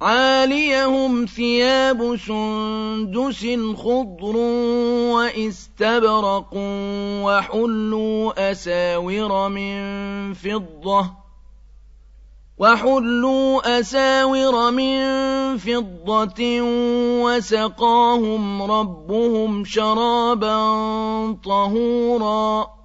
عاليهم ثياب سندس خضر وإستبرق وحلوا أساور من فضة وحلوا أساور من فضة وسقاهم ربهم شرابا طهورا